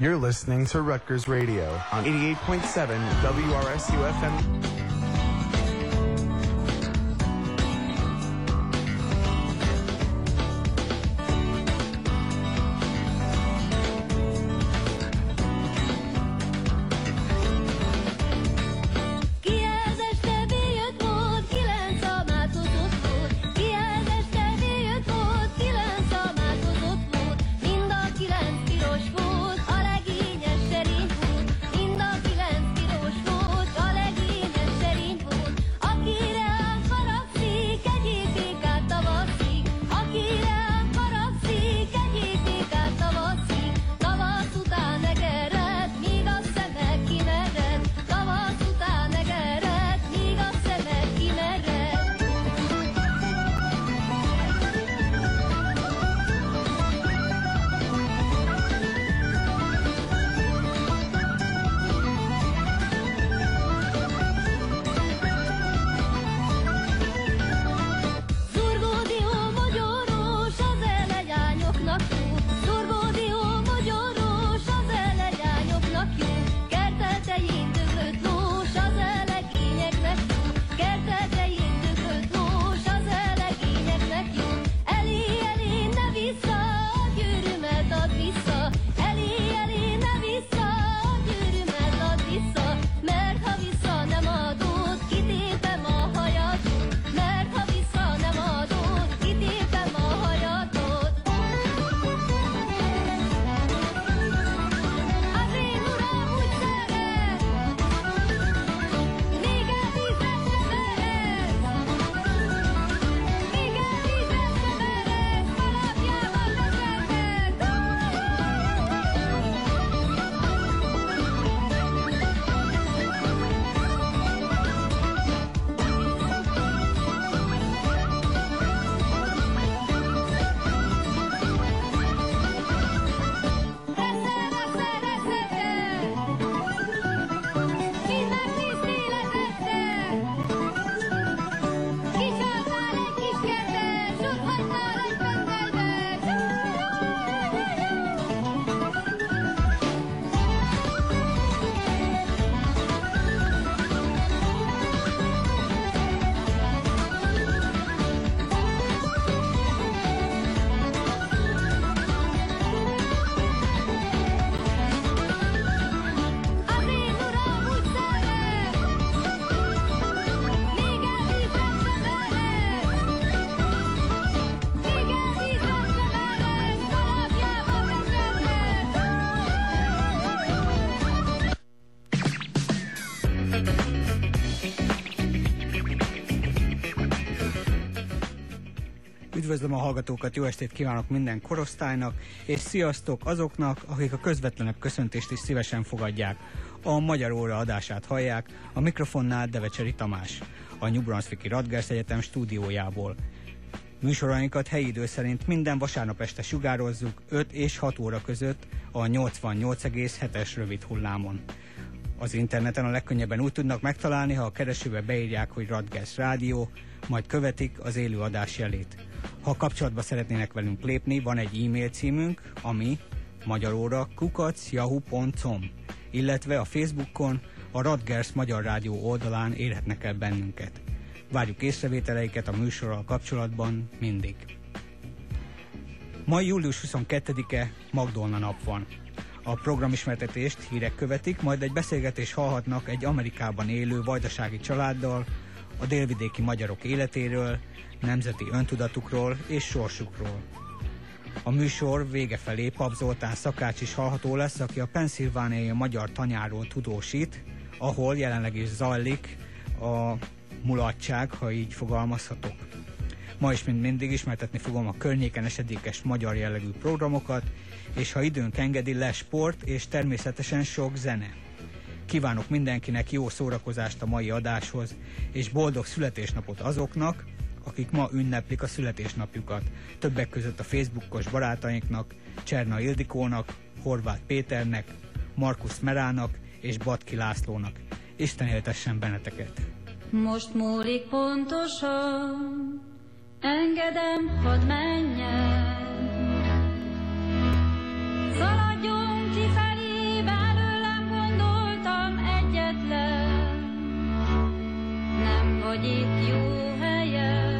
You're listening to Rutgers Radio on 88.7 WRSU FM. Üdvözlöm a hallgatókat, jó estét kívánok minden korosztálynak, és sziasztok azoknak, akik a közvetlenebb köszöntést is szívesen fogadják. A Magyar Óra adását hallják, a mikrofonnál Devecseri Tamás, a New Brunswicki Radgers Egyetem stúdiójából. Műsorainkat helyi idő szerint minden vasárnap este sugározzuk 5 és 6 óra között a 88,7-es rövid hullámon. Az interneten a legkönnyebben úgy tudnak megtalálni, ha a keresőbe beírják, hogy Radgers Rádió, majd követik az élő adás jelét. Ha kapcsolatba szeretnének velünk lépni, van egy e-mail címünk, ami magyaróra kukacjahu.com, illetve a Facebookon a Radgers Magyar Rádió oldalán érhetnek el bennünket. Várjuk észrevételeiket a műsorral kapcsolatban mindig. Ma július 22-e Magdolna nap van. A programismertetést hírek követik, majd egy beszélgetés hallhatnak egy Amerikában élő vajdasági családdal, a délvidéki magyarok életéről, nemzeti öntudatukról és sorsukról. A műsor vége felé Pap Zoltán szakács is hallható lesz, aki a Pennsylvániai magyar tanyáról tudósít, ahol jelenleg is zajlik a mulatság, ha így fogalmazhatok. Ma is, mint mindig, ismertetni fogom a környéken esedékes magyar jellegű programokat, és ha időnk engedi, lesz sport és természetesen sok zene. Kívánok mindenkinek jó szórakozást a mai adáshoz, és boldog születésnapot azoknak, akik ma ünneplik a születésnapjukat. Többek között a Facebookos barátainknak, Cserna Ildikónak, Horváth Péternek, Markus Merának és Batki Lászlónak. Isten éltessen benneteket! Most múlik pontosan, engedem, hadd menjen. Szaladjon üdvözlöm, nem vagy itt jó helyen.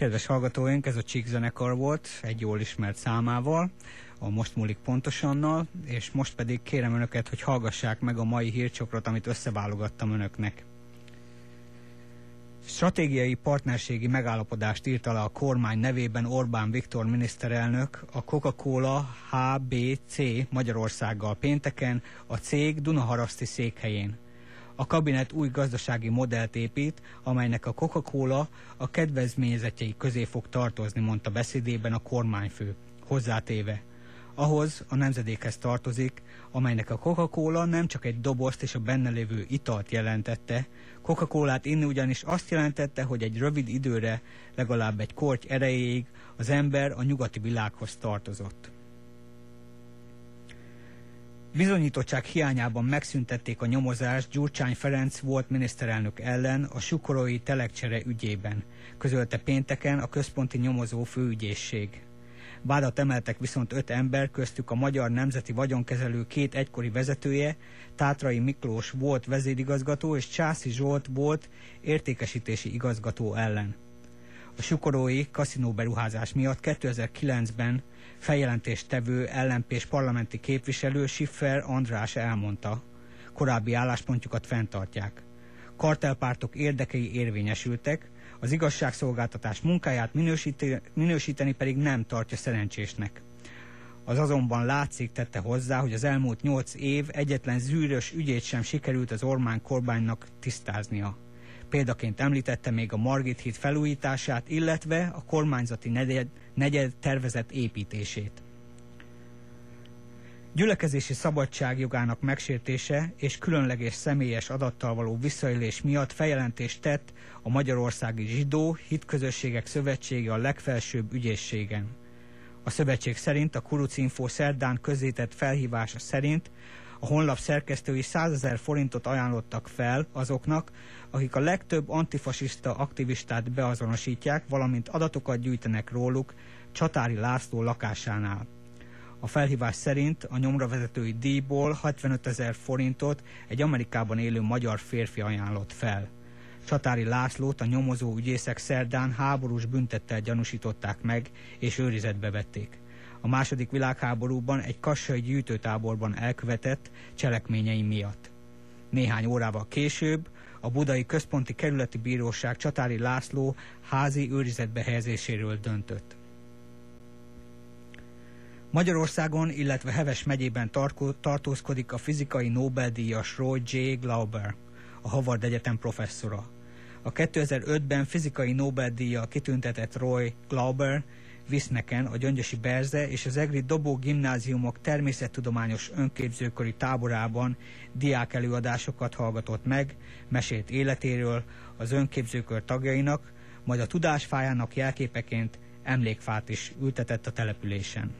Kedves hallgatóink, ez a Csík zenekar volt, egy jól ismert számával, a Most múlik pontosannal, és most pedig kérem önöket, hogy hallgassák meg a mai hírcsokrot, amit összeválogattam önöknek. Stratégiai partnerségi megállapodást írt alá a kormány nevében Orbán Viktor miniszterelnök a Coca-Cola HBC Magyarországgal pénteken a cég Dunaharaszti székhelyén. A kabinet új gazdasági modellt épít, amelynek a Coca-Cola a kedvezményezetjei közé fog tartozni, mondta beszédében a kormányfő, hozzátéve. Ahhoz a nemzedékhez tartozik, amelynek a Coca-Cola nem csak egy dobozt és a benne lévő italt jelentette, Coca-Colát inni ugyanis azt jelentette, hogy egy rövid időre, legalább egy korty erejéig az ember a nyugati világhoz tartozott. Bizonyítottság hiányában megszüntették a nyomozást Gyurcsány Ferenc volt miniszterelnök ellen a sukorói telekcsere ügyében, közölte pénteken a központi nyomozó főügyészség. Vádat emeltek viszont öt ember, köztük a Magyar Nemzeti Vagyonkezelő két egykori vezetője, Tátrai Miklós volt vezérigazgató és Császi Zsolt volt értékesítési igazgató ellen. A sukorói kaszinó beruházás miatt 2009-ben feljelentést tevő ellenpés parlamenti képviselő Schiffer András elmondta, korábbi álláspontjukat fenntartják. Kartelpártok érdekei érvényesültek, az igazságszolgáltatás munkáját minősíteni pedig nem tartja szerencsésnek. Az azonban látszik tette hozzá, hogy az elmúlt nyolc év egyetlen zűrös ügyét sem sikerült az Ormán kormánynak tisztáznia. Példaként említette még a Margit híd felújítását, illetve a kormányzati negyed, negyed tervezett építését. Gyülekezési szabadság jogának megsértése és különleges személyes adattal való visszaélés miatt feljelentést tett a Magyarországi Zsidó Hitközösségek Szövetsége a legfelsőbb ügyészségen. A szövetség szerint a Kurucinfo szerdán közzétett felhívása szerint a honlap szerkesztői 100 ezer forintot ajánlottak fel azoknak, akik a legtöbb antifasiszta aktivistát beazonosítják, valamint adatokat gyűjtenek róluk Csatári László lakásánál. A felhívás szerint a nyomravezetői díjból 65 ezer forintot egy Amerikában élő magyar férfi ajánlott fel. Csatári Lászlót a nyomozó ügyészek szerdán háborús büntettel gyanúsították meg és őrizetbe vették. A második világháborúban egy kassai gyűjtőtáborban elkövetett cselekményei miatt. Néhány órával később a Budai Központi Kerületi Bíróság Csatári László házi őrizetbe helyezéséről döntött. Magyarországon, illetve Heves megyében tartózkodik a fizikai Nobel-díjas Roy J. Glauber, a Harvard Egyetem professzora. A 2005-ben fizikai Nobel-díjjal kitüntetett Roy Glauber Viszmeken, a Gyöngyösi Berze és az Egri Dobó gimnáziumok természettudományos önképzőkori táborában diák előadásokat hallgatott meg, mesélt életéről az önképzőkör tagjainak, majd a tudásfájának jelképeként emlékfát is ültetett a településen.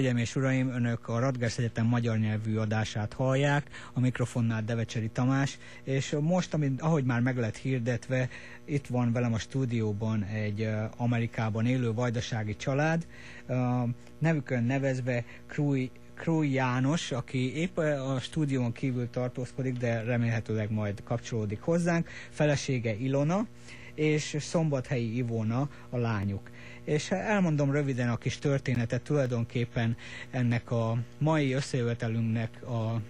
Hölgyeim és uraim, önök a Radgers Egyetem magyar nyelvű adását hallják, a mikrofonnál Devecseri Tamás, és most, amit, ahogy már meg lett hirdetve, itt van velem a stúdióban egy uh, Amerikában élő vajdasági család, uh, nevükön nevezve Krúj Krúj János, aki épp a stúdión kívül tartózkodik, de remélhetőleg majd kapcsolódik hozzánk, felesége Ilona, és Szombathelyi Ivóna a lányuk. És elmondom röviden a kis történetet, tulajdonképpen ennek a mai összejövetelünknek a,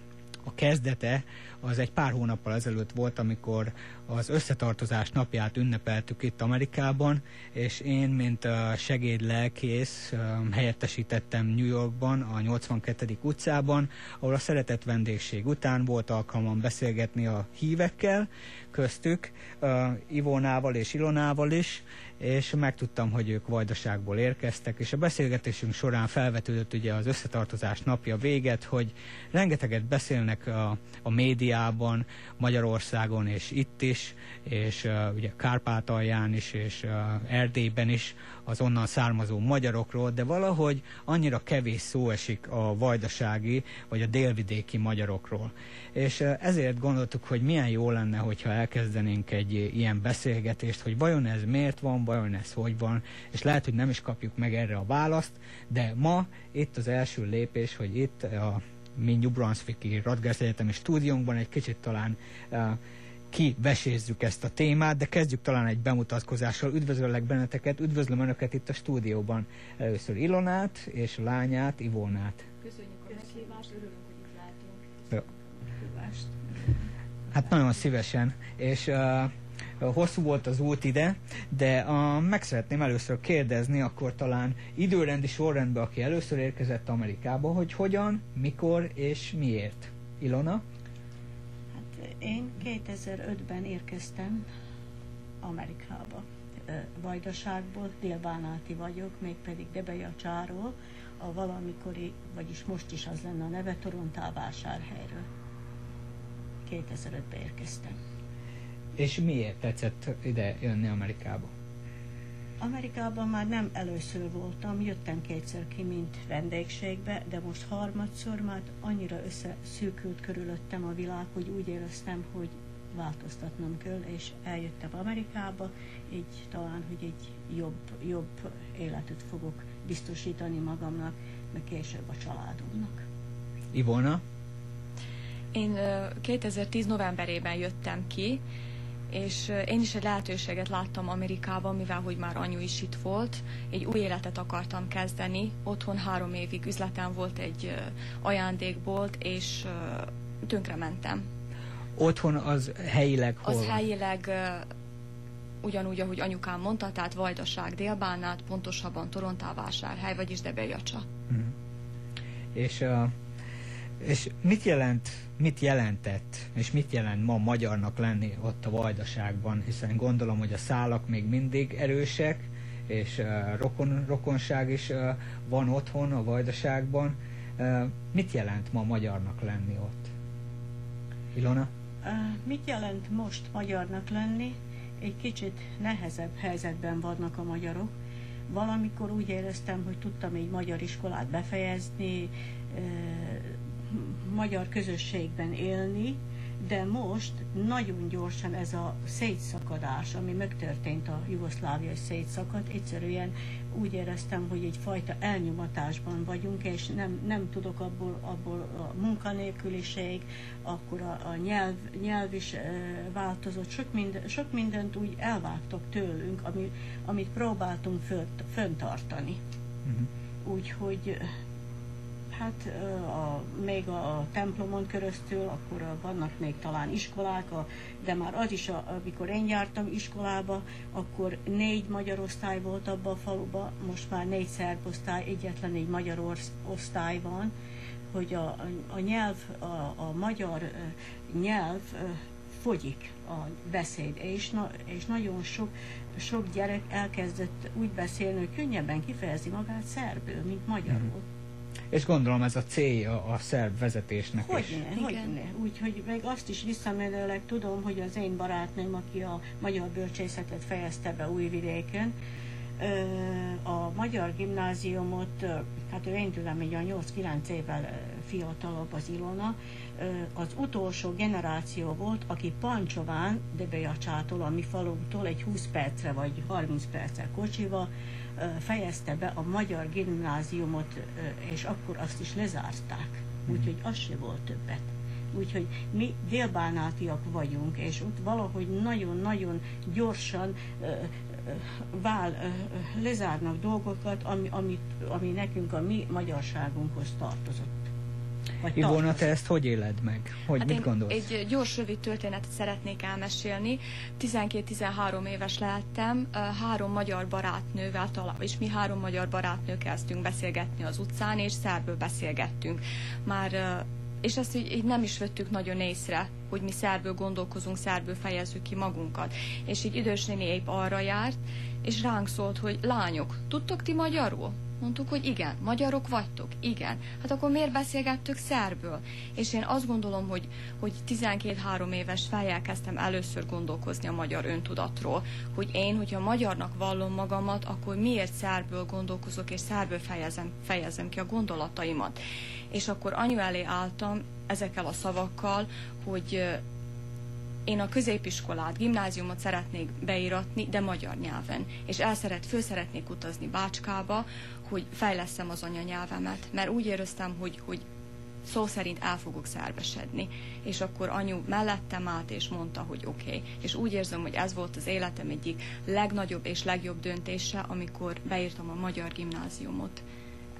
a kezdete, az egy pár hónappal ezelőtt volt, amikor az összetartozás napját ünnepeltük itt Amerikában, és én, mint segédlelkész helyettesítettem New Yorkban, a 82. utcában, ahol a szeretett vendégség után volt alkalmam beszélgetni a hívekkel, köztük Ivónával és Ilonával is, és megtudtam, hogy ők Vajdaságból érkeztek, és a beszélgetésünk során felvetődött ugye az összetartozás napja véget, hogy rengeteget beszélnek a, a médiában, Magyarországon és itt is, és uh, ugye Kárpátalján is, és uh, Erdélyben is az onnan származó magyarokról, de valahogy annyira kevés szó esik a vajdasági vagy a délvidéki magyarokról. És uh, ezért gondoltuk, hogy milyen jó lenne, hogyha elkezdenénk egy ilyen beszélgetést, hogy vajon ez miért van, vajon ez hogy van, és lehet, hogy nem is kapjuk meg erre a választ, de ma itt az első lépés, hogy itt a mi New Brunswicki Radgers Egyetemi stúdiónkban egy kicsit talán uh, kivesézzük ezt a témát, de kezdjük talán egy bemutatkozással. Üdvözöllek benneteket, üdvözlöm Önöket itt a stúdióban. Először Ilonát és a lányát, Ivónát. Köszönjük a meghívást, örülünk, hogy itt látunk. Hát nagyon szívesen, és uh, hosszú volt az út ide, de uh, meg szeretném először kérdezni, akkor talán időrendi sorrendben, aki először érkezett Amerikába, hogy hogyan, mikor és miért. Ilona? Én 2005-ben érkeztem Amerikába. Vajdaságból, délbánáti vagyok, mégpedig Debejacsáról, a valamikori, vagyis most is az lenne a neve, Torontálvásárhelyről. 2005-ben érkeztem. És miért tetszett ide jönni Amerikába? Amerikában már nem először voltam, jöttem kétszer ki, mint vendégségbe, de most harmadszor már annyira összeszűkült körülöttem a világ, hogy úgy éreztem, hogy változtatnom kell, és eljöttem Amerikába, így talán, hogy egy jobb, jobb életet fogok biztosítani magamnak, meg később a családomnak. Ivona? Én ö, 2010 novemberében jöttem ki, és én is egy lehetőséget láttam Amerikában, mivel hogy már anyu is itt volt. Egy új életet akartam kezdeni. Otthon három évig üzletem volt egy ajándékbolt, és tönkrementem. Otthon az helyileg hol Az helyileg ugyanúgy, ahogy anyukám mondta, tehát Vajdaság délbánát, pontosabban Torontálvásárhely, vagyis Debejacsa. Mhm. És, uh, és mit jelent, mit jelentett, és mit jelent ma magyarnak lenni ott a Vajdaságban, hiszen gondolom, hogy a szálak még mindig erősek, és uh, rokon, rokonság is uh, van otthon a Vajdaságban. Uh, mit jelent ma magyarnak lenni ott? Ilona? Mit jelent most magyarnak lenni? Egy kicsit nehezebb helyzetben vannak a magyarok. Valamikor úgy éreztem, hogy tudtam egy magyar iskolát befejezni, magyar közösségben élni, de most nagyon gyorsan ez a szétszakadás, ami megtörtént a jugoszláviai szétszakad, egyszerűen úgy éreztem, hogy egyfajta elnyomatásban vagyunk, és nem, nem tudok abból, abból a munkanélküliség, akkor a, a nyelv, nyelv is e, változott, sok, mind, sok mindent úgy elvágtak tőlünk, ami, amit próbáltunk fönt, föntartani. Uh-huh. Úgyhogy hát a, még a, a templomon keresztül, akkor vannak még talán iskolák, a, de már az is, a, amikor én jártam iskolába, akkor négy magyar osztály volt abban a faluban, most már négy szerb osztály, egyetlen egy magyar osztály van, hogy a, a, nyelv, a, a magyar nyelv fogyik a beszéd, és, na, és nagyon sok, sok gyerek elkezdett úgy beszélni, hogy könnyebben kifejezi magát szerbül, mint magyarul. És gondolom ez a célja a szerb vezetésnek is. Hogyne, Igen. hogyne. Úgyhogy még azt is visszamenőleg tudom, hogy az én barátnőm, aki a magyar bölcsészetet fejezte be Újvidéken, A magyar gimnáziumot, hát ő én tőlem egy a 8-9 évvel fiatalabb az Ilona, az utolsó generáció volt, aki Pancsován, Debejacsától, a mi falunktól egy 20 percre vagy 30 percre kocsival fejezte be a magyar gimnáziumot, és akkor azt is lezárták. Úgyhogy az se volt többet. Úgyhogy mi délbánátiak vagyunk, és ott valahogy nagyon-nagyon gyorsan vál, lezárnak dolgokat, ami, ami, ami nekünk a mi magyarságunkhoz tartozott. Ivona, te ezt hogy éled meg? Hogy hát mit én gondolsz? Egy gyors, rövid történetet szeretnék elmesélni. 12-13 éves lehettem, három magyar barátnővel talán, és mi három magyar barátnő kezdtünk beszélgetni az utcán, és szerből beszélgettünk. Már és ezt így, így nem is vettük nagyon észre, hogy mi szerből gondolkozunk, szerből fejezzük ki magunkat. És így idős néni épp arra járt, és ránk szólt, hogy lányok, tudtok ti magyarul? Mondtuk, hogy igen, magyarok vagytok, igen. Hát akkor miért beszélgettük szerből? És én azt gondolom, hogy, hogy 12-3 éves fejjel kezdtem először gondolkozni a magyar öntudatról, hogy én, hogyha magyarnak vallom magamat, akkor miért szerből gondolkozok, és szerből fejezem, fejezem ki a gondolataimat. És akkor anyu elé álltam ezekkel a szavakkal, hogy én a középiskolát, gimnáziumot szeretnék beíratni, de magyar nyelven. És el szeret, föl szeretnék utazni Bácskába, hogy fejleszem az anyanyelvemet, mert úgy éreztem, hogy, hogy szó szerint el fogok szervesedni. És akkor anyu mellettem állt, és mondta, hogy oké. Okay. És úgy érzem, hogy ez volt az életem egyik legnagyobb és legjobb döntése, amikor beírtam a magyar gimnáziumot.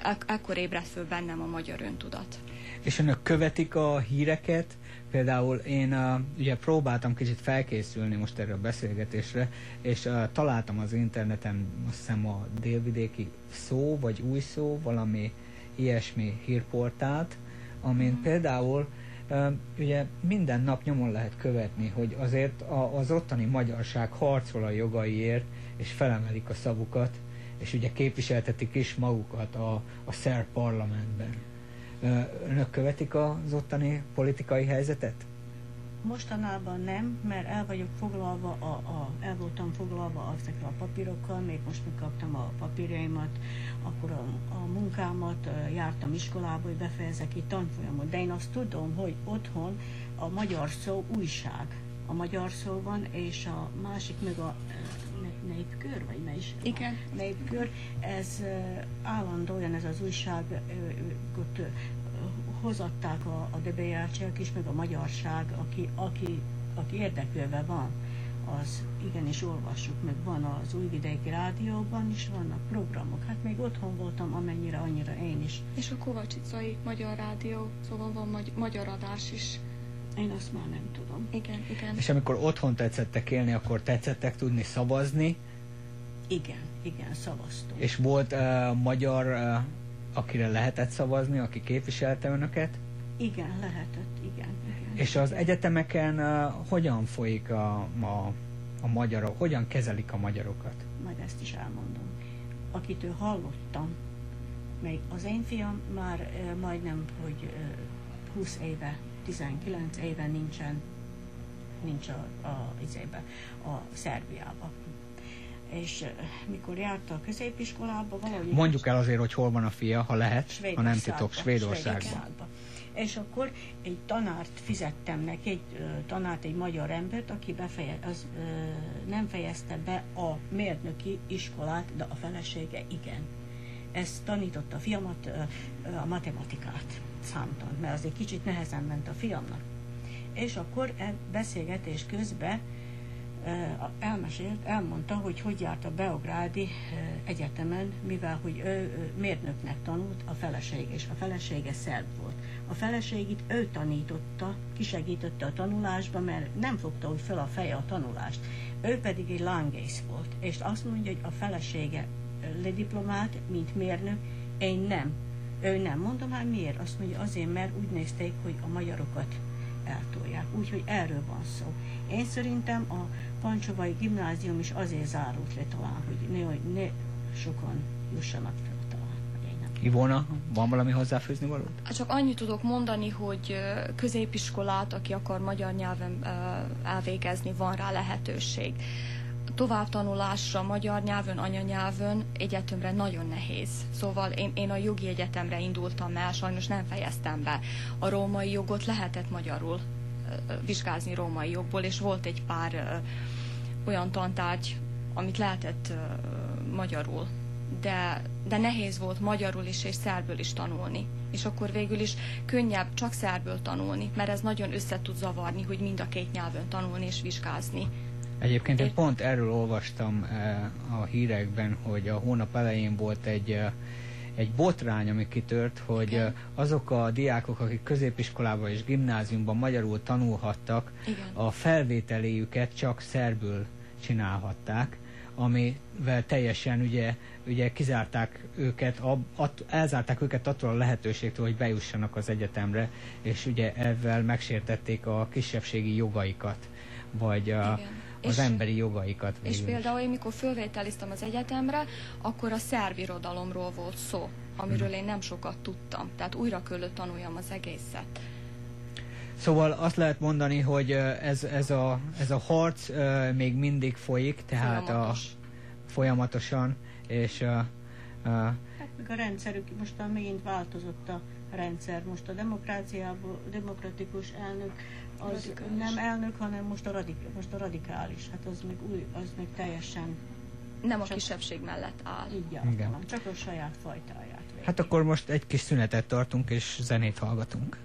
Ek- ekkor ébredt föl bennem a magyar öntudat. És önök követik a híreket? Például én uh, ugye próbáltam kicsit felkészülni most erre a beszélgetésre, és uh, találtam az interneten azt hiszem a délvidéki szó, vagy új szó, valami ilyesmi hírportált, amin mm. például uh, ugye minden nap nyomon lehet követni, hogy azért a, az ottani magyarság harcol a jogaiért, és felemelik a szavukat, és ugye képviseltetik is magukat a, a szerb parlamentben. Önök követik az ottani politikai helyzetet? Mostanában nem, mert el vagyok foglalva, a, a, el voltam foglalva ezekkel a papírokkal, még most megkaptam a papírjaimat, akkor a, a munkámat, jártam iskolába, hogy befejezek egy tanfolyamot, de én azt tudom, hogy otthon a magyar szó újság. A magyar szó van, és a másik meg a népkör, vagy ne is? Igen. Népkör, ez állandóan ez az újság ott hozatták a, a DBJC-ek is, meg a magyarság, aki, aki, aki érdeklődve van, az igenis olvassuk, meg van az Újvidéki Rádióban is, vannak programok. Hát még otthon voltam, amennyire, annyira én is. És a Kovacsicai Magyar Rádió, szóval van magy- magyar adás is. Én azt már nem tudom. Igen, igen. És amikor otthon tetszettek élni, akkor tetszettek tudni szavazni? Igen, igen, szavaztunk. És volt uh, magyar, uh, akire lehetett szavazni, aki képviselte önöket? Igen, lehetett, igen. igen. És az egyetemeken uh, hogyan folyik a, a, a magyarok, hogyan kezelik a magyarokat? Majd ezt is elmondom. Akitől hallottam, még az én fiam már uh, majdnem, hogy uh, 20 éve 19 éve nincsen nincs a, a, izébe, a Szerbiába. És mikor járt a középiskolába, valahogy... Mondjuk el azért, hogy hol van a fia, ha lehet, ha nem titok, Svédországban. Svédországban. És akkor egy tanárt fizettem neki, egy ö, tanárt, egy magyar embert, aki befeje, az, ö, nem fejezte be a mérnöki iskolát, de a felesége igen. Ez tanította a fiamat ö, a matematikát számtan, mert az egy kicsit nehezen ment a fiamnak. És akkor e beszélgetés közben elmesélt, elmondta, hogy hogy járt a Beográdi egyetemen, mivel hogy ő, mérnöknek tanult, a feleség, és a felesége szerb volt. A feleségit ő tanította, kisegítette a tanulásba, mert nem fogta úgy fel a feje a tanulást. Ő pedig egy lángész volt, és azt mondja, hogy a felesége lediplomált, mint mérnök, én nem. Ő nem. Mondom, hát miért? Azt mondja, azért, mert úgy nézték, hogy a magyarokat eltolják. Úgyhogy erről van szó. Én szerintem a Pancsovai gimnázium is azért zárult le talán, hogy ne, ne sokan jussanak fel talán. Ivona, van valami hozzáfőzni való? Hát csak annyit tudok mondani, hogy középiskolát, aki akar magyar nyelven elvégezni, van rá lehetőség továbbtanulásra magyar nyelvön, anyanyelvön egyetemre nagyon nehéz. Szóval én, én a jogi egyetemre indultam el, sajnos nem fejeztem be. A római jogot lehetett magyarul vizsgázni római jogból, és volt egy pár olyan tantárgy, amit lehetett magyarul. De, de nehéz volt magyarul is és szerből is tanulni. És akkor végül is könnyebb csak szerből tanulni, mert ez nagyon össze tud zavarni, hogy mind a két nyelven tanulni és vizsgázni. Egyébként én pont erről olvastam a hírekben, hogy a hónap elején volt egy egy botrány, ami kitört, hogy Igen. azok a diákok, akik középiskolában és gimnáziumban magyarul tanulhattak, Igen. a felvételéjüket csak szerbül csinálhatták, amivel teljesen ugye, ugye kizárták őket, ab, at, elzárták őket attól a lehetőségtől, hogy bejussanak az egyetemre, és ugye ezzel megsértették a kisebbségi jogaikat, vagy a, Igen az és, emberi jogaikat. Végül. És például, amikor fölvételiztem az egyetemre, akkor a szerb irodalomról volt szó, amiről hmm. én nem sokat tudtam. Tehát újra kellett tanuljam az egészet. Szóval azt lehet mondani, hogy ez, ez, a, ez a harc még mindig folyik, tehát Folyamatos. a, folyamatosan, és uh, uh, hát a rendszerük, most megint változott a rendszer, most a demokráciából, demokratikus elnök az radikális. nem elnök, hanem most a, radik, most a radikális. Hát az még új, az még teljesen... Nem a csak, kisebbség mellett áll. Így Igen. csak a saját fajtáját. Végig. Hát akkor most egy kis szünetet tartunk, és zenét hallgatunk.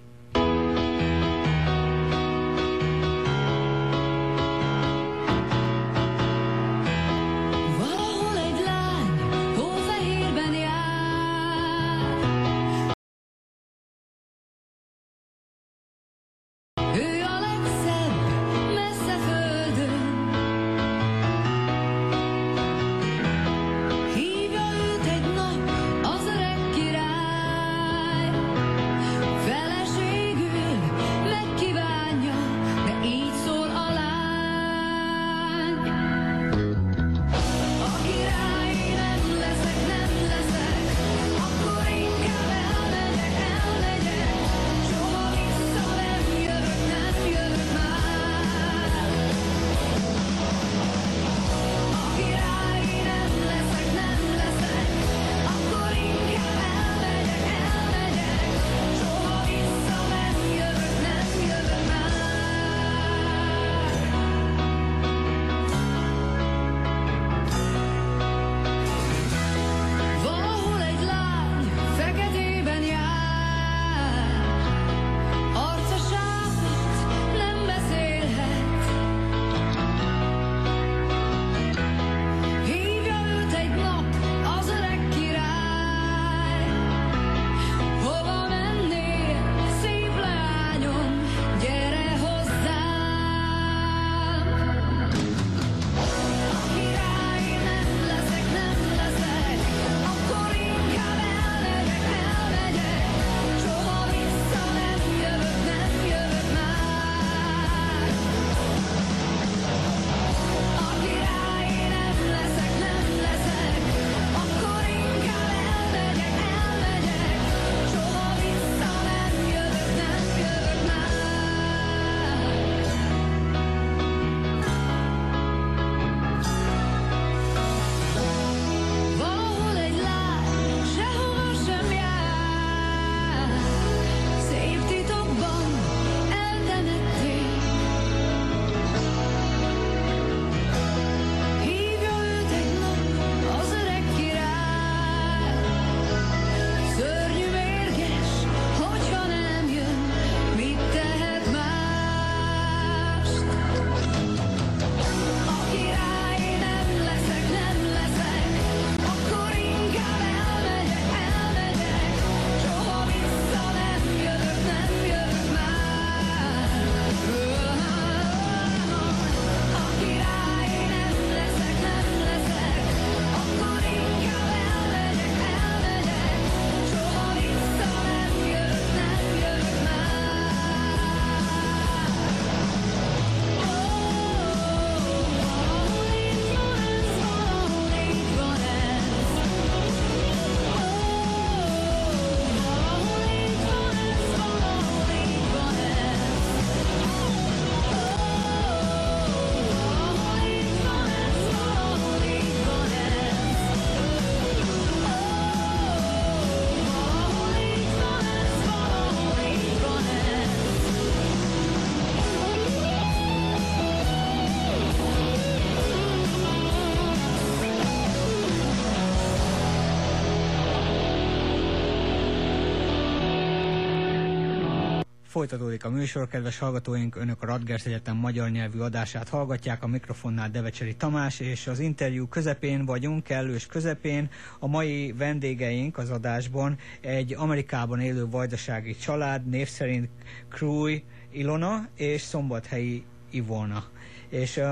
Folytatódik a műsor, kedves hallgatóink, önök a Radgers Egyetem magyar nyelvű adását hallgatják, a mikrofonnál Devecseri Tamás, és az interjú közepén vagyunk, kellős közepén. A mai vendégeink az adásban egy Amerikában élő vajdasági család, név szerint Krúj Ilona és Szombathelyi Ivona. És uh,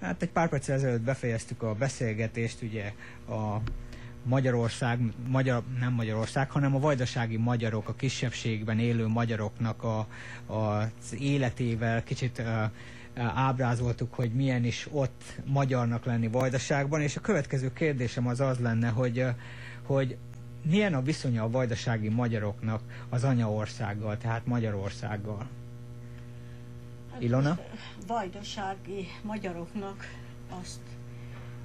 hát egy pár perccel ezelőtt befejeztük a beszélgetést, ugye a Magyarország, magyar, nem Magyarország, hanem a vajdasági magyarok, a kisebbségben élő magyaroknak a, a, az életével kicsit uh, ábrázoltuk, hogy milyen is ott magyarnak lenni vajdaságban, és a következő kérdésem az az lenne, hogy, hogy milyen a viszonya a vajdasági magyaroknak az anyaországgal, tehát Magyarországgal? Hát Ilona? Vajdasági magyaroknak azt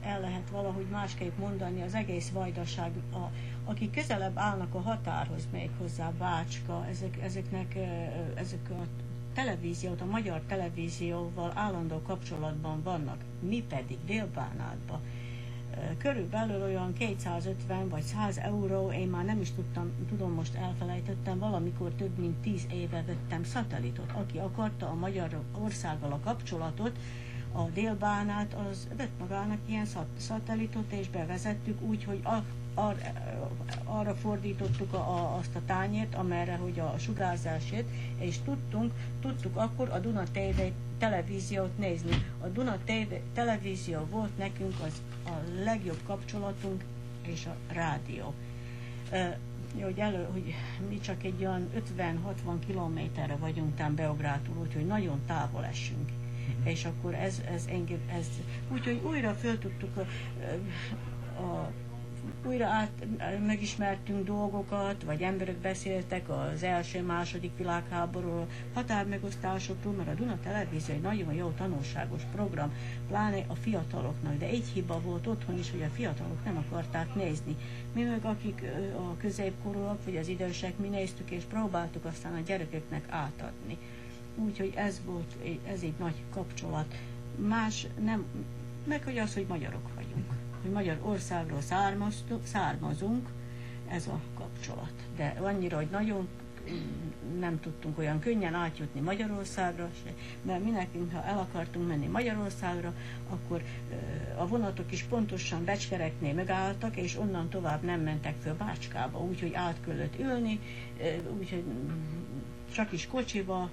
el lehet valahogy másképp mondani, az egész vajdaság, a, akik közelebb állnak a határhoz, még hozzá Bácska, ezek, ezeknek ezek a televíziót, a magyar televízióval állandó kapcsolatban vannak, mi pedig Délbánátban. Körülbelül olyan 250 vagy 100 euró, én már nem is tudtam, tudom, most elfelejtettem, valamikor több mint 10 éve vettem szatelitot. Aki akarta a magyar országgal a kapcsolatot, a délbánát, az vett magának ilyen szatelitot, és bevezettük úgy, hogy a, ar, arra fordítottuk a, a, azt a tányért, amerre, hogy a sugárzásért, és tudtunk, tudtuk akkor a Duna televíziót nézni. A Duna televízió volt nekünk az a legjobb kapcsolatunk, és a rádió. Uh, hogy, elő, hogy mi csak egy olyan 50-60 kilométerre vagyunk tám Beogrától, úgyhogy nagyon távol esünk és akkor ez, ez enged, ez, úgyhogy újra föl tudtuk a, a újra át, megismertünk dolgokat, vagy emberek beszéltek az első, második világháborúról, határmegosztásokról, mert a Duna Televízió egy nagyon jó tanulságos program, pláne a fiataloknak, de egy hiba volt otthon is, hogy a fiatalok nem akarták nézni. Mi meg akik a középkorúak, vagy az idősek, mi néztük és próbáltuk aztán a gyerekeknek átadni. Úgyhogy ez volt, ez egy nagy kapcsolat. Más nem, meg hogy az, hogy magyarok vagyunk. Hogy magyar országról származunk, ez a kapcsolat. De annyira, hogy nagyon nem tudtunk olyan könnyen átjutni Magyarországra, se, mert mi nekünk, ha el akartunk menni Magyarországra, akkor a vonatok is pontosan Becskereknél megálltak, és onnan tovább nem mentek föl Bácskába, úgyhogy át kellett ülni, úgyhogy csak is kocsiba,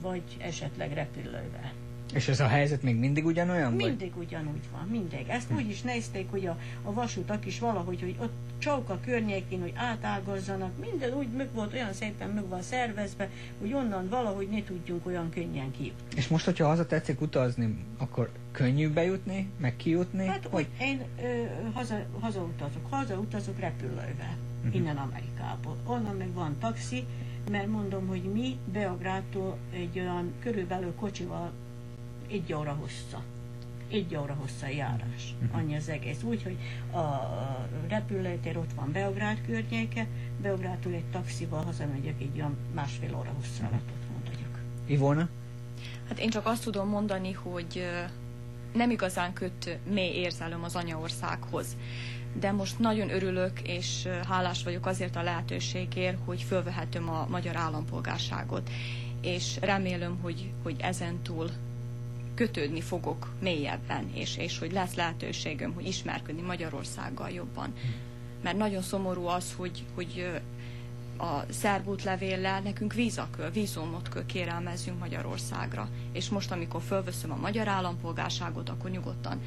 vagy esetleg repülővel. És ez a helyzet még mindig ugyanolyan? Mindig vagy? ugyanúgy van, mindig. Ezt hm. úgy is nézték, hogy a, a vasutak is valahogy, hogy ott csauka környékén, hogy átágazzanak, minden úgy meg volt, olyan szépen meg van szervezve, hogy onnan valahogy ne tudjunk olyan könnyen ki. És most, hogyha haza tetszik utazni, akkor könnyű bejutni, meg kijutni? Hát, hogy én ö, haza, hazautazok, hazautazok repülővel, uh-huh. innen Amerikából. Onnan meg van taxi, mert mondom, hogy mi Beogrától egy olyan körülbelül kocsival egy óra hossza. Egy óra hossza járás. Uh-huh. Annyi az egész. Úgyhogy a repülőtér ott van Beográd környéke, Beogrától egy taxival hazamegyek egy olyan másfél óra hosszra uh-huh. ott mondjuk. Ivona? Hát én csak azt tudom mondani, hogy nem igazán köt mély érzelem az anyaországhoz de most nagyon örülök, és hálás vagyok azért a lehetőségért, hogy fölvehetem a magyar állampolgárságot, és remélem, hogy, hogy ezentúl kötődni fogok mélyebben, és, és hogy lesz lehetőségem, hogy ismerkedni Magyarországgal jobban. Mert nagyon szomorú az, hogy, hogy a szerb útlevéllel nekünk vízak, vízumot kell kérelmezzünk Magyarországra. És most, amikor fölveszem a magyar állampolgárságot, akkor nyugodtan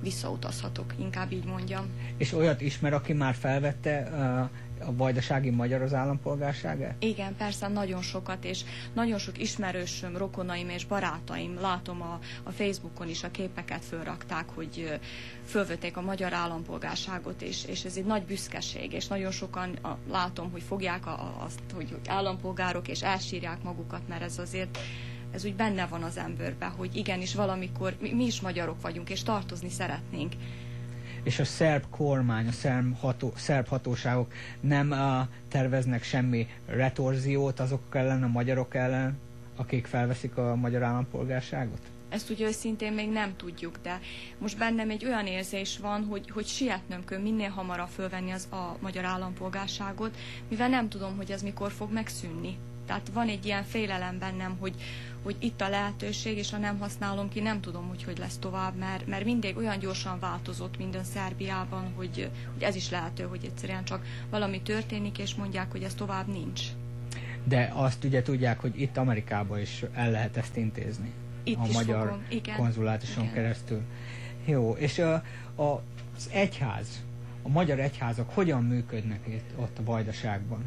visszautazhatok, inkább így mondjam. És olyat ismer, aki már felvette uh, a vajdasági magyar az állampolgárságát? Igen, persze, nagyon sokat, és nagyon sok ismerősöm, rokonaim és barátaim, látom a, a Facebookon is a képeket fölrakták, hogy fölvették a magyar állampolgárságot, és, és ez egy nagy büszkeség, és nagyon sokan a, látom, hogy fogják a, azt, hogy állampolgárok, és elsírják magukat, mert ez azért ez úgy benne van az emberben, hogy igenis valamikor mi, mi is magyarok vagyunk, és tartozni szeretnénk. És a szerb kormány, a szerb, ható, szerb hatóságok nem uh, terveznek semmi retorziót azok ellen, a magyarok ellen, akik felveszik a magyar állampolgárságot? Ezt ugye őszintén még nem tudjuk, de most bennem egy olyan érzés van, hogy, hogy sietnöm kell minél hamarabb fölvenni az a magyar állampolgárságot, mivel nem tudom, hogy ez mikor fog megszűnni. Tehát van egy ilyen félelem bennem, hogy, hogy itt a lehetőség, és ha nem használom ki, nem tudom, hogy hogy lesz tovább, mert, mert mindig olyan gyorsan változott minden Szerbiában, hogy, hogy ez is lehető, hogy egyszerűen csak valami történik, és mondják, hogy ez tovább nincs. De azt ugye tudják, hogy itt Amerikában is el lehet ezt intézni. Itt a is magyar fogom, igen. konzulátuson Igen. keresztül. Jó, és a, a, az egyház, a magyar egyházak hogyan működnek itt, ott a Vajdaságban?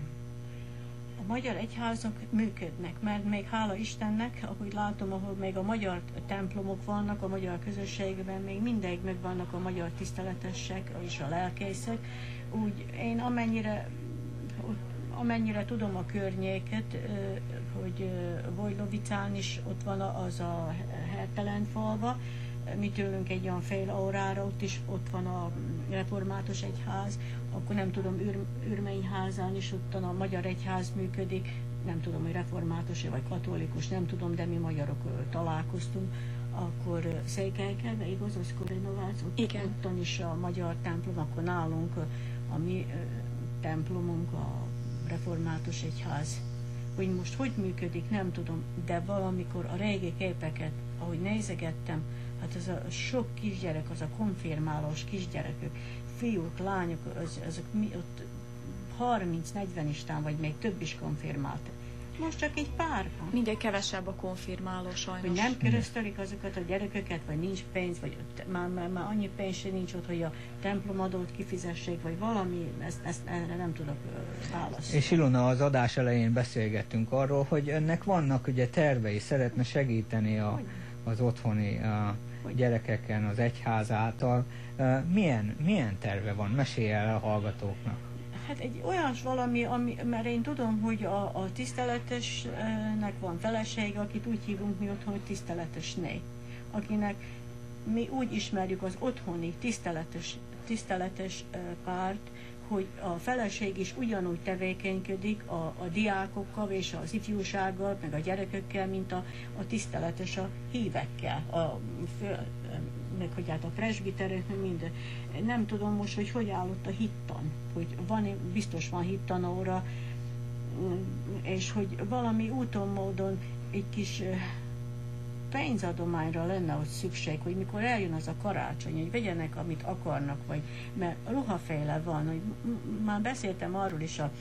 A magyar egyházak működnek, mert még hála Istennek, ahogy látom, ahol még a magyar templomok vannak, a magyar közösségben még mindig megvannak a magyar tiszteletesek és a lelkészek, úgy én amennyire amennyire tudom a környéket, hogy Vojlovicán is ott van az a Hertelen falva, mi tőlünk egy olyan fél órára, ott is ott van a református egyház, akkor nem tudom, Ür, Ürményházán is ott a magyar egyház működik, nem tudom, hogy református vagy katolikus, nem tudom, de mi magyarok találkoztunk, akkor Székelykelve, igaz, az Korenovác, ott, Igen. ottan is a magyar templom, akkor nálunk a mi templomunk, a református egyház, hogy most hogy működik, nem tudom, de valamikor a régi képeket, ahogy nézegettem, hát az a sok kisgyerek, az a konfirmálós kisgyerekek, fiúk, lányok, az, azok mi ott 30-40 istán, vagy még több is konfirmált. Most csak egy pár van. Mindig kevesebb a konfirmáló sajnos. Hogy nem keresztelik azokat a gyerekeket, vagy nincs pénz, vagy ott már, már, már annyi pénz sem nincs ott, hogy a templomadót kifizessék, vagy valami, ezt, ezt erre nem tudok válaszolni. És Ilona, az adás elején beszélgettünk arról, hogy önnek vannak ugye tervei, szeretne segíteni a, az otthoni a gyerekeken, az egyház által. Milyen, milyen terve van? Mesélj el a hallgatóknak. Hát egy olyas valami, ami, mert én tudom, hogy a, a tiszteletesnek van feleség, akit úgy hívunk mi otthon, hogy tiszteletes né, akinek mi úgy ismerjük az otthoni tiszteletes, tiszteletes párt, hogy a feleség is ugyanúgy tevékenykedik a, a diákokkal és az ifjúsággal, meg a gyerekekkel, mint a, a tiszteletes a hívekkel, a, fő, meg hogy hát a presbiterek, meg minden. Nem tudom most, hogy hogy állott a hittan, hogy van, biztos van hittanóra, és hogy valami úton, módon egy kis pénzadományra lenne ott szükség, hogy mikor eljön az a karácsony, hogy vegyenek, amit akarnak, vagy mert ruhaféle van, hogy már beszéltem arról is a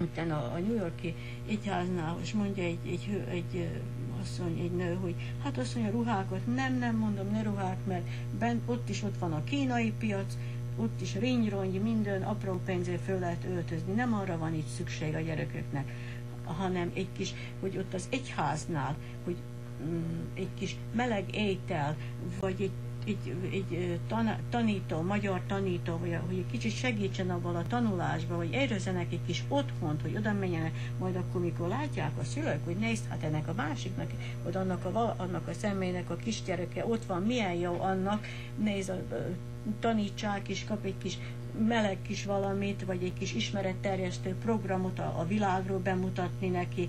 utána a New Yorki egyháznál, és mondja egy, egy, egy asszony, egy nő, hogy hát azt mondja, ruhákat, nem, nem mondom, ne ruhák, mert bent, ott is ott van a kínai piac, ott is ringyrongy, minden apró pénzért föl lehet öltözni. Nem arra van itt szükség a gyerekeknek, hanem egy kis, hogy ott az egyháznál, hogy egy kis meleg étel, vagy egy egy, egy tan, tanító, magyar tanító, vagy hogy egy kicsit segítsen abban a tanulásban, hogy érezzenek egy kis otthont, hogy oda menjenek, majd akkor, mikor látják a szülők, hogy nézd, hát ennek a másiknak, vagy annak a, annak a személynek a kisgyereke ott van, milyen jó annak, nézd, tanítsák és kap egy kis meleg kis valamit, vagy egy kis ismeretterjesztő programot a, a világról bemutatni neki.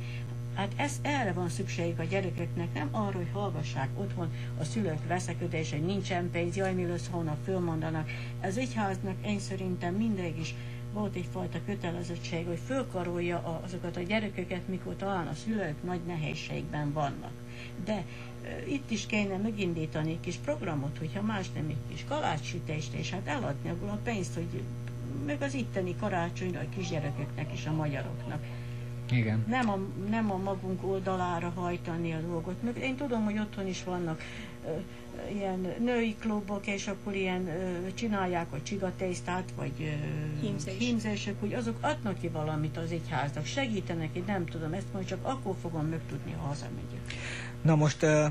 Hát ez, erre van szükség a gyerekeknek, nem arra, hogy hallgassák otthon a szülők veszekedés, hogy nincsen pénz, jaj, mi lesz holnap, fölmondanak. Ez egyháznak én szerintem mindig is volt egyfajta kötelezettség, hogy fölkarolja azokat a gyerekeket, mikor talán a szülők nagy nehézségben vannak. De itt is kéne megindítani egy kis programot, hogyha más nem egy kis kalácssütést, és hát eladni abból a pénzt, hogy meg az itteni karácsonyra a kisgyerekeknek és a magyaroknak Igen. nem a, nem a magunk oldalára hajtani a dolgot. Meg én tudom, hogy otthon is vannak ö, ilyen női klubok, és akkor ilyen ö, csinálják a csigatésztát, vagy ö, Hímzés. hímzések, hogy azok adnak ki valamit az egyháznak, segítenek, én nem tudom, ezt majd csak akkor fogom megtudni, ha hazamegyek. Na most uh,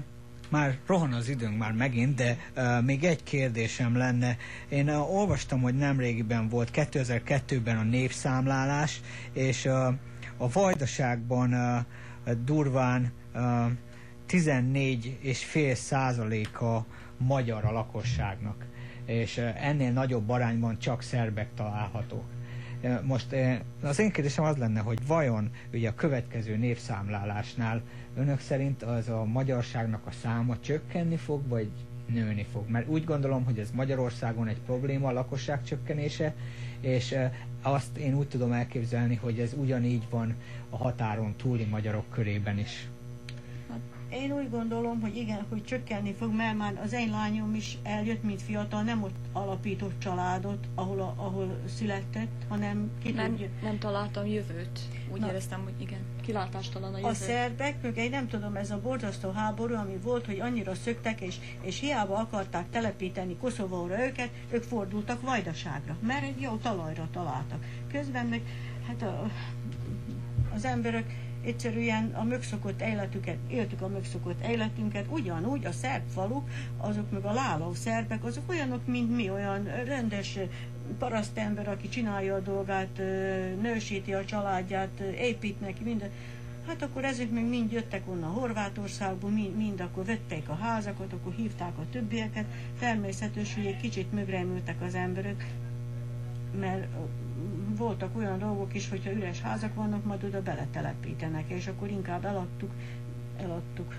már rohan az időnk már megint, de uh, még egy kérdésem lenne. Én uh, olvastam, hogy nemrégiben volt 2002-ben a népszámlálás, és uh, a Vajdaságban durván uh, 14,5 százaléka magyar a lakosságnak, és ennél nagyobb arányban csak szerbek találhatók. Most az én kérdésem az lenne, hogy vajon ugye a következő népszámlálásnál önök szerint az a magyarságnak a száma csökkenni fog, vagy nőni fog. Mert úgy gondolom, hogy ez Magyarországon egy probléma, a lakosság csökkenése, és azt én úgy tudom elképzelni, hogy ez ugyanígy van a határon túli magyarok körében is. Én úgy gondolom, hogy igen, hogy csökkenni fog, mert már az én lányom is eljött, mint fiatal, nem ott alapított családot, ahol, a, ahol született, hanem ki nem, tudja. nem találtam jövőt. Úgy Na. éreztem, hogy igen, kilátástalan a jövő. A szerbek, meg én nem tudom, ez a borzasztó háború, ami volt, hogy annyira szöktek, és, és hiába akarták telepíteni Koszovóra őket, ők fordultak Vajdaságra, mert egy jó talajra találtak. Közben meg hát a, az emberek egyszerűen a mögszokott életüket, éltük a mögszokott életünket, ugyanúgy a szerb faluk, azok meg a láló szerbek, azok olyanok, mint mi, olyan rendes parasztember, aki csinálja a dolgát, nősíti a családját, épít neki minden. Hát akkor ezek még mind jöttek onnan Horvátországból, mind, mind akkor vették a házakat, akkor hívták a többieket. Természetes, hogy egy kicsit mögremültek az emberek, mert voltak olyan dolgok is, hogyha üres házak vannak, majd oda beletelepítenek, és akkor inkább eladtuk, eladtuk.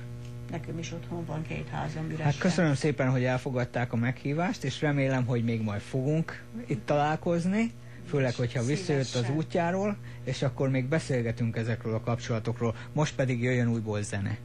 Nekem is otthon van két házam üres. Hát köszönöm szépen, hogy elfogadták a meghívást, és remélem, hogy még majd fogunk itt találkozni, főleg, hogyha visszajött az útjáról, és akkor még beszélgetünk ezekről a kapcsolatokról. Most pedig jöjjön újból zene.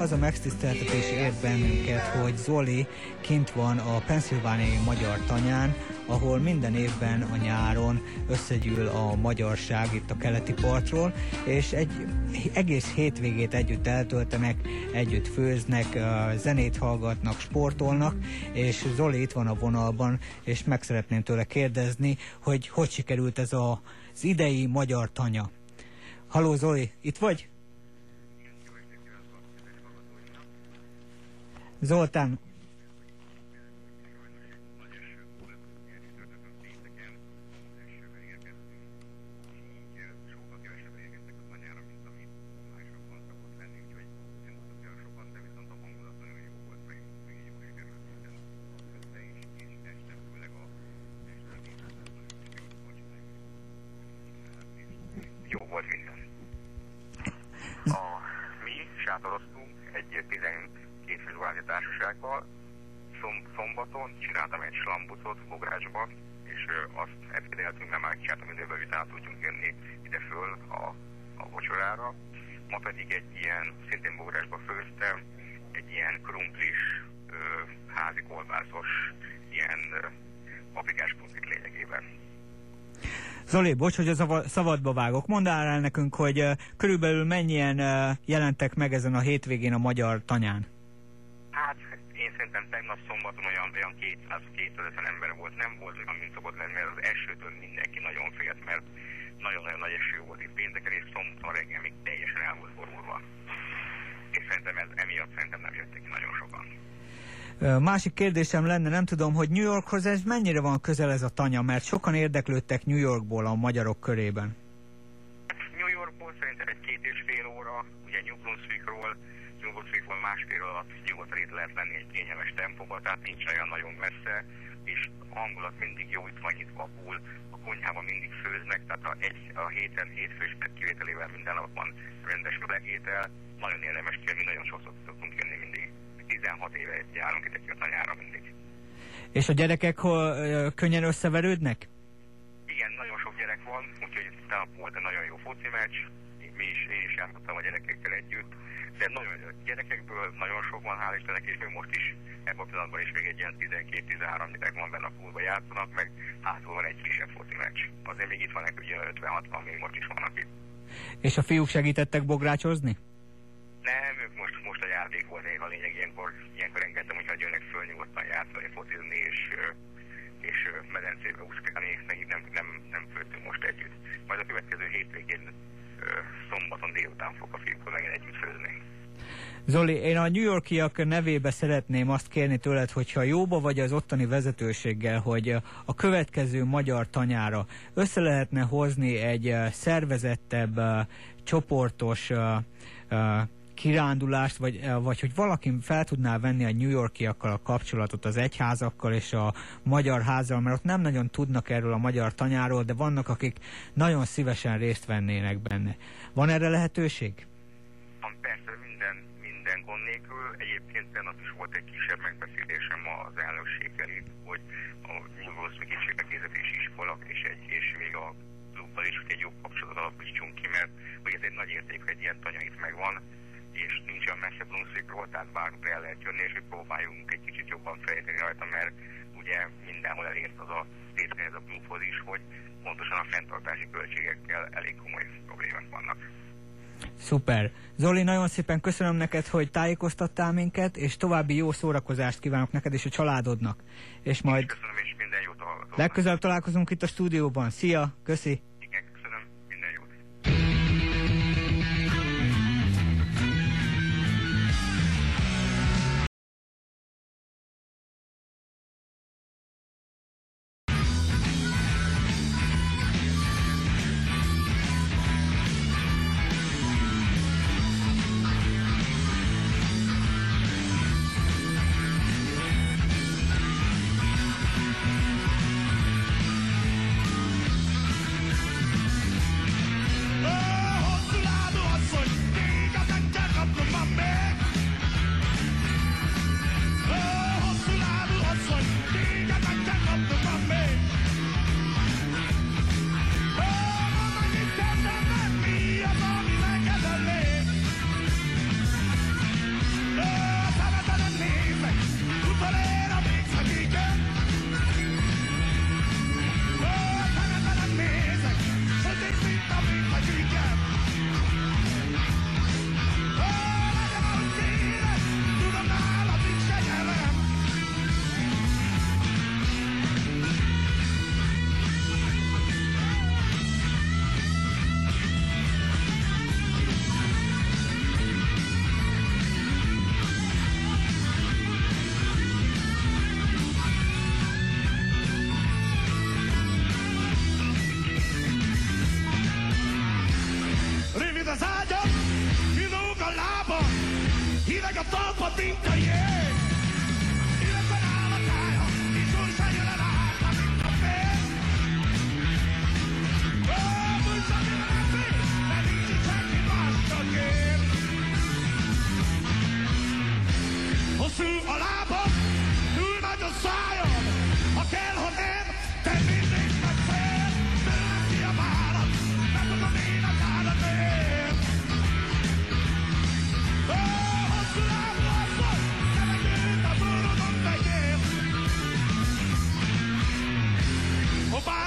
Az a megtiszteltetés ért bennünket, hogy Zoli kint van a Pennsylvániai Magyar Tanyán, ahol minden évben a nyáron összegyűl a magyarság itt a keleti partról, és egy egész hétvégét együtt eltöltenek, együtt főznek, zenét hallgatnak, sportolnak, és Zoli itt van a vonalban, és meg szeretném tőle kérdezni, hogy hogy sikerült ez a, az idei magyar tanya. Haló Zoli, itt vagy? Zoltán, egy 12 társasággal. Szom, szombaton csináltam egy slambucot Bográcsba, és azt elfideltünk, mert már kicsináltam időben, hogy utána tudjunk jönni ide föl a, a vacsorára. Ma pedig egy ilyen, szintén Bográsba főztem, egy ilyen krumplis, ö, házi kolbászos, ilyen ö, paprikás krumplit lényegében. Zoli, bocs, hogy a szabadba vágok. Mondál el nekünk, hogy uh, körülbelül mennyien uh, jelentek meg ezen a hétvégén a magyar tanyán? Hát én szerintem tegnap szombaton olyan, olyan 200-250 ember volt, nem volt olyan, mint szokott lenni, mert az esőtől mindenki nagyon félt, mert nagyon-nagyon nagy eső volt itt pénteken, és szombaton reggel még teljesen el volt borulva. És szerintem ez emiatt szerintem nem jöttek ki nagyon sokan. Másik kérdésem lenne, nem tudom, hogy New Yorkhoz ez mennyire van közel ez a tanya, mert sokan érdeklődtek New Yorkból a magyarok körében. New Yorkból szerintem egy két és fél óra, ugye New Brunswickról, Brunswickból másfél alatt nyugodtan itt lehet lenni egy kényelmes tempóba, tehát nincs olyan nagyon messze, és a hangulat mindig jó, itt van itt kapul, a konyhában mindig főznek, tehát a, egy, a héten hétfős kivételével minden nap van rendes melegétel, nagyon érdemes kérni, nagyon sokszor szoktunk jönni mindig. 16 éve járunk itt a nyára mindig. És a gyerekek hol, könnyen összeverődnek? Igen, nagyon sok gyerek van, úgyhogy tegnap volt egy nagyon jó foci meccs, jártam a gyerekekkel együtt, de nagyon gyerekekből nagyon sok van, hál' Istennek, és még most is ebben a pillanatban is még egy ilyen 12-13 gyerek van benne a poolba játszanak, meg hátul van egy kisebb foci meccs. Azért még itt vannak ugye 50-60, még most is vannak itt. És a fiúk segítettek bográcsozni? Nem, ők most, most a játék volt a lényeg, ilyenkor, ilyenkor engedtem, hogyha jönnek föl nyugodtan játszani, fotizni és, és medencébe úszkálni, nekik nem, nem, nem főttünk most együtt. Majd a következő hétvégén szombaton délután fog a fiúkkal megint együtt főzni. Zoli, én a New Yorkiak nevébe szeretném azt kérni tőled, hogyha jóba vagy az ottani vezetőséggel, hogy a következő magyar tanyára össze lehetne hozni egy szervezettebb, csoportos kirándulást, vagy, eh, vagy hogy valaki fel tudná venni a New Yorkiakkal a kapcsolatot az egyházakkal és a magyar házzal, mert ott nem nagyon tudnak erről a magyar tanyáról, de vannak, akik nagyon szívesen részt vennének benne. Van erre lehetőség? Van persze minden, minden gond nélkül. Egyébként tegnap is volt egy kisebb megbeszélésem az elnökséggel hogy a New York segítségbekészítési iskola és, egy, és még a klubbal is, hogy egy jobb kapcsolatot alapítsunk ki, mert hogy ez egy nagy érték, hogy egy ilyen tanya itt megvan, és nincs olyan messze Brunswickról, tehát bármikor el lehet jönni, és hogy próbáljunk egy kicsit jobban fejteni rajta, mert ugye mindenhol elért az a részben ez a klubhoz is, hogy pontosan a fenntartási költségekkel elég komoly problémák vannak. Szuper. Zoli, nagyon szépen köszönöm neked, hogy tájékoztattál minket, és további jó szórakozást kívánok neked és a családodnak. És majd... Köszönöm, és minden jót a Legközelebb találkozunk itt a stúdióban. Szia, köszi!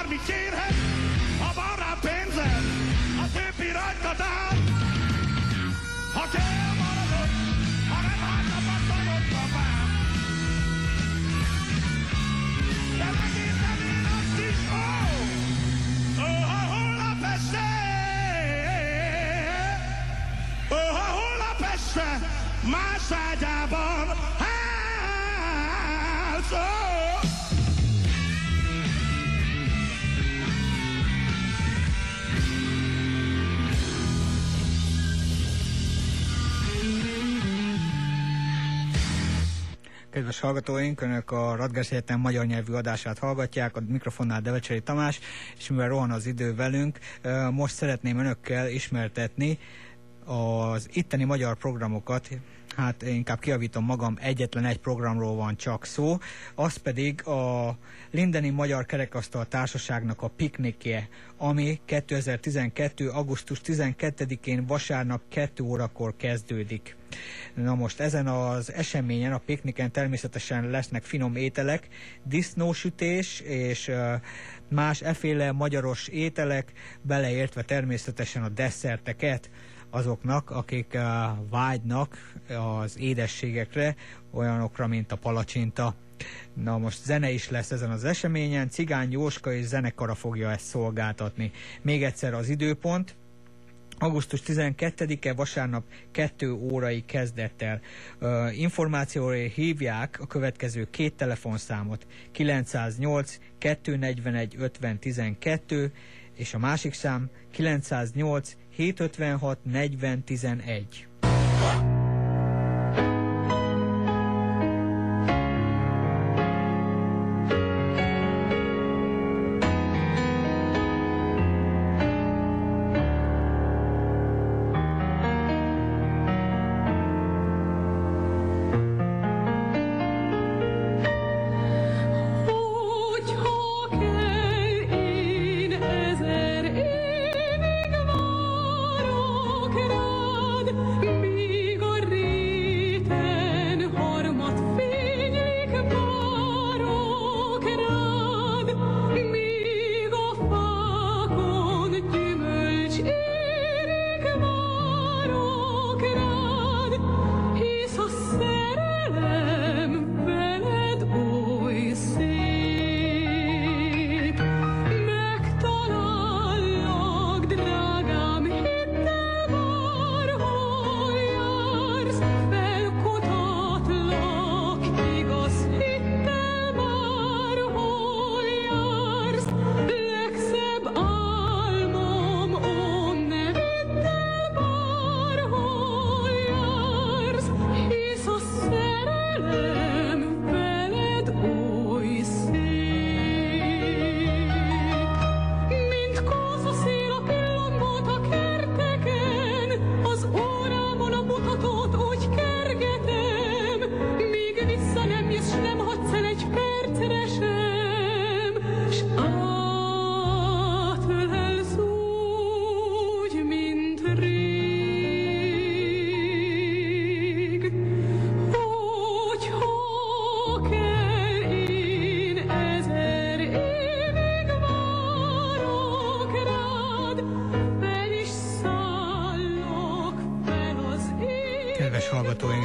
bármi kérhet, ha van rá pénzed, a többi rajtad áll. Ha kell, maradok, ha nem hánynak a tanod, papám. De megértem én azt is, ó, ó, ha holnap este, ó, ha holnap este, más ágyában hálsz, Kedves hallgatóink, Önök a Radgers Egyetem magyar nyelvű adását hallgatják, a mikrofonnál Devecseri Tamás, és mivel rohan az idő velünk, most szeretném Önökkel ismertetni az itteni magyar programokat, hát inkább kiavítom magam, egyetlen egy programról van csak szó, az pedig a Lindeni Magyar Kerekasztal Társaságnak a piknikje, ami 2012. augusztus 12-én vasárnap 2 órakor kezdődik. Na most ezen az eseményen, a pikniken természetesen lesznek finom ételek, disznósütés és más eféle magyaros ételek, beleértve természetesen a desszerteket azoknak, akik vágynak az édességekre, olyanokra, mint a palacsinta. Na most zene is lesz ezen az eseményen, Cigány Jóska és zenekara fogja ezt szolgáltatni. Még egyszer az időpont, augusztus 12-e vasárnap 2 órai kezdettel. Uh, információra hívják a következő két telefonszámot 908 241 50 12 és a másik szám 908 756 40 11.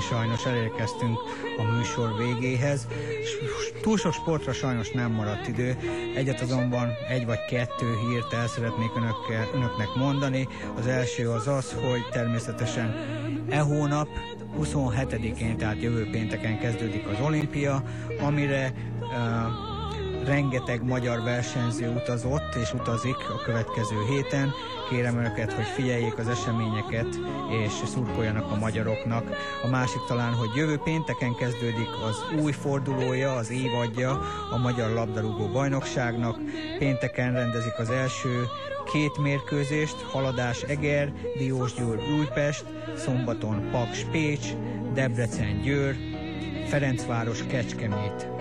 sajnos elérkeztünk a műsor végéhez. Túl sok sportra sajnos nem maradt idő, egyet azonban egy vagy kettő hírt el szeretnék önökkel, önöknek mondani. Az első az az, hogy természetesen e hónap 27-én, tehát jövő pénteken kezdődik az olimpia, amire uh, rengeteg magyar versenyző utazott és utazik a következő héten. Kérem önöket, hogy figyeljék az eseményeket és szurkoljanak a magyaroknak. A másik talán, hogy jövő pénteken kezdődik az új fordulója, az évadja a Magyar Labdarúgó Bajnokságnak. Pénteken rendezik az első két mérkőzést, Haladás Eger, Diósgyőr Újpest, szombaton Paks Pécs, Debrecen Győr, Ferencváros Kecskemét.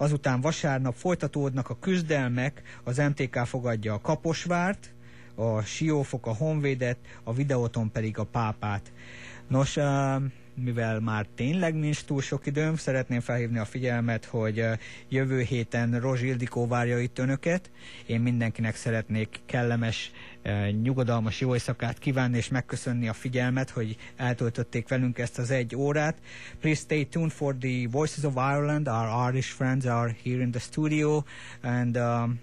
Azután vasárnap folytatódnak a küzdelmek, az MTK fogadja a Kaposvárt, a Siófok a Honvédet, a Videóton pedig a Pápát. Nos, mivel már tényleg nincs túl sok időm, szeretném felhívni a figyelmet, hogy jövő héten Rozs Ildikó várja itt önöket. Én mindenkinek szeretnék kellemes, nyugodalmas jó éjszakát kívánni, és megköszönni a figyelmet, hogy eltöltötték velünk ezt az egy órát. Please stay tuned for the Voices of Ireland. Our Irish friends are here in the studio, and um,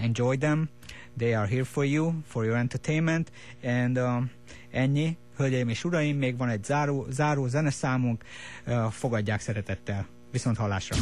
enjoy them. They are here for you, for your entertainment, and um, ennyi. Hölgyeim és uraim, még van egy záró, záró zeneszámunk, uh, fogadják szeretettel. Viszont hallásra!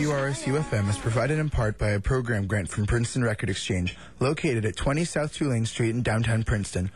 WRSU FM is provided in part by a program grant from Princeton Record Exchange, located at 20 South Tulane Street in downtown Princeton.